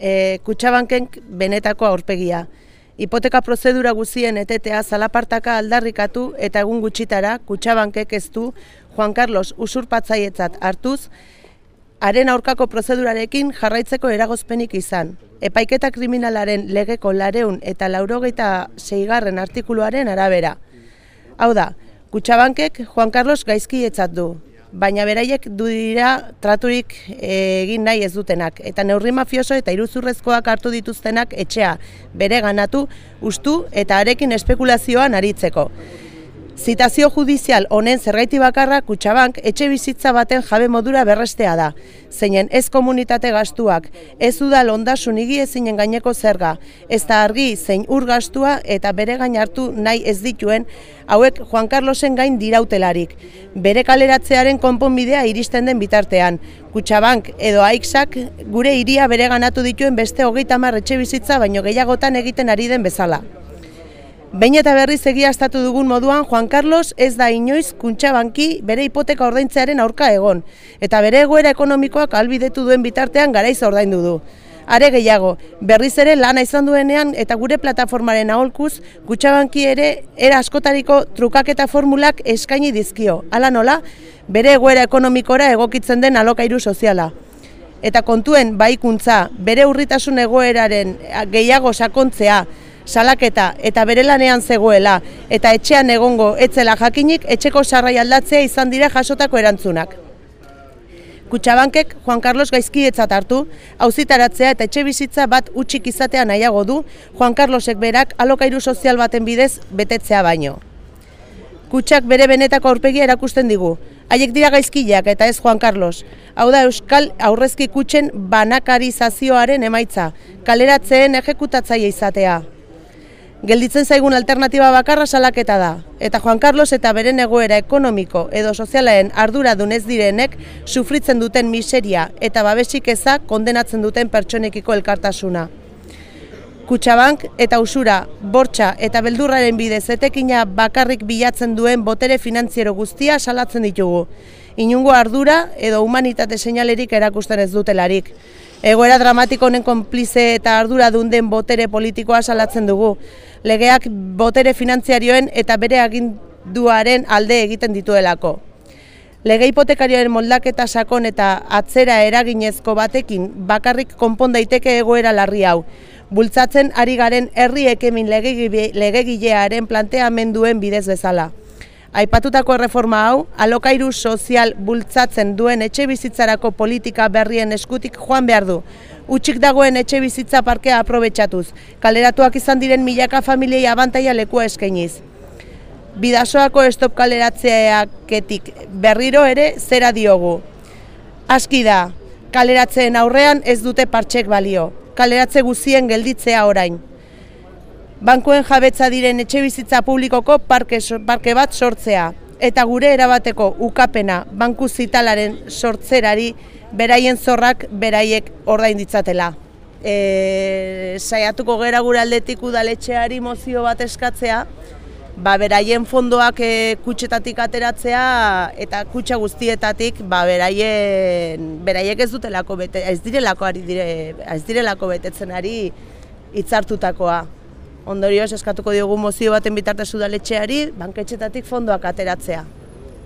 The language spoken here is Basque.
e, kutsabanken benetako aurpegia. Hipoteka prozedura guzien etetea zalapartaka aldarrikatu eta egun gutxitara kutsabankek ez du Juan Carlos usurpatzaietzat hartuz, haren aurkako prozedurarekin jarraitzeko eragozpenik izan. Epaiketa kriminalaren legeko lareun eta laurogeita seigarren artikuluaren arabera. Hau da, Kutsabankek Juan Carlos gaizki etzat du, baina beraiek dira traturik egin nahi ez dutenak. Eta neurri mafioso eta iruzurrezkoak hartu dituztenak etxea bere ganatu, ustu eta arekin espekulazioan aritzeko. Zitazio judizial honen zergaiti bakarra kutsabank etxe bizitza baten jabe modura berrestea da. Zeinen ez komunitate gastuak, ez udal ondasun igi ezinen gaineko zerga, ez da argi zein ur gastua eta bere gain hartu nahi ez dituen, hauek Juan Carlosen gain dirautelarik. Bere kaleratzearen konponbidea iristen den bitartean. Kutsabank edo aiksak gure iria bere ganatu dituen beste hogeita etxe bizitza baino gehiagotan egiten ari den bezala. Behin eta berriz egiaztatu dugun moduan, Juan Carlos ez da inoiz kuntxabanki bere hipoteka ordaintzearen aurka egon, eta bere egoera ekonomikoak albidetu duen bitartean garaiz ordaindu du. Are gehiago, berriz ere lana izan duenean eta gure plataformaren aholkuz, kutsabanki ere era askotariko trukaketa formulak eskaini dizkio. Hala nola, bere egoera ekonomikora egokitzen den alokairu soziala. Eta kontuen baikuntza, bere urritasun egoeraren gehiago sakontzea, salaketa eta bere lanean zegoela eta etxean egongo etzela jakinik etxeko sarrai aldatzea izan dira jasotako erantzunak. Kutsabankek Juan Carlos gaizkietzat hartu, auzitaratzea eta etxe bizitza bat utxik izatea nahiago du Juan Carlosek berak alokairu sozial baten bidez betetzea baino. Kutsak bere benetako aurpegia erakusten digu. Haiek dira gaizkileak eta ez Juan Carlos. Hau da Euskal aurrezki kutsen banakarizazioaren emaitza, kaleratzeen ejekutatzaile izatea. Gelditzen zaigun alternatiba bakarra salaketa da, eta Juan Carlos eta beren egoera ekonomiko edo sozialaen ardura dunez direnek sufritzen duten miseria eta babesik eza kondenatzen duten pertsonekiko elkartasuna. Kutsabank eta usura, bortxa eta beldurraren bidez etekina bakarrik bilatzen duen botere finantziero guztia salatzen ditugu. Inungo ardura edo humanitate seinalerik erakusten ez dutelarik. Egoera dramatiko honen konplize eta ardura dunden botere politikoa salatzen dugu. Legeak botere finantziarioen eta bere aginduaren alde egiten dituelako. Lege hipotekarioen moldaketa sakon eta atzera eraginezko batekin bakarrik konpon daiteke egoera larri hau. Bultzatzen ari garen herri ekemin legegilearen planteamenduen bidez bezala. Aipatutako erreforma hau, alokairu sozial bultzatzen duen etxe bizitzarako politika berrien eskutik joan behar du. Utsik dagoen etxe bizitza parkea aprobetsatuz, kaleratuak izan diren milaka familiei abantaia lekua eskainiz. Bidasoako estop kaleratzeaketik berriro ere zera diogu. Aski da, kaleratzeen aurrean ez dute partxek balio, kaleratze guzien gelditzea orain bankuen jabetza diren etxe bizitza publikoko parke, parke bat sortzea. Eta gure erabateko ukapena banku zitalaren sortzerari beraien zorrak beraiek ordain ditzatela. E, saiatuko gera gure aldetik udaletxeari mozio bat eskatzea, ba, beraien fondoak e, kutsetatik ateratzea eta kutsa guztietatik ba, beraien, beraiek ez dutelako bete, ez direlako ari dire, ez direlako betetzen ari hitzartutakoa. Ondorioz eskatuko diogu mozio baten bitartez udaletxeari banketxetatik fondoak ateratzea.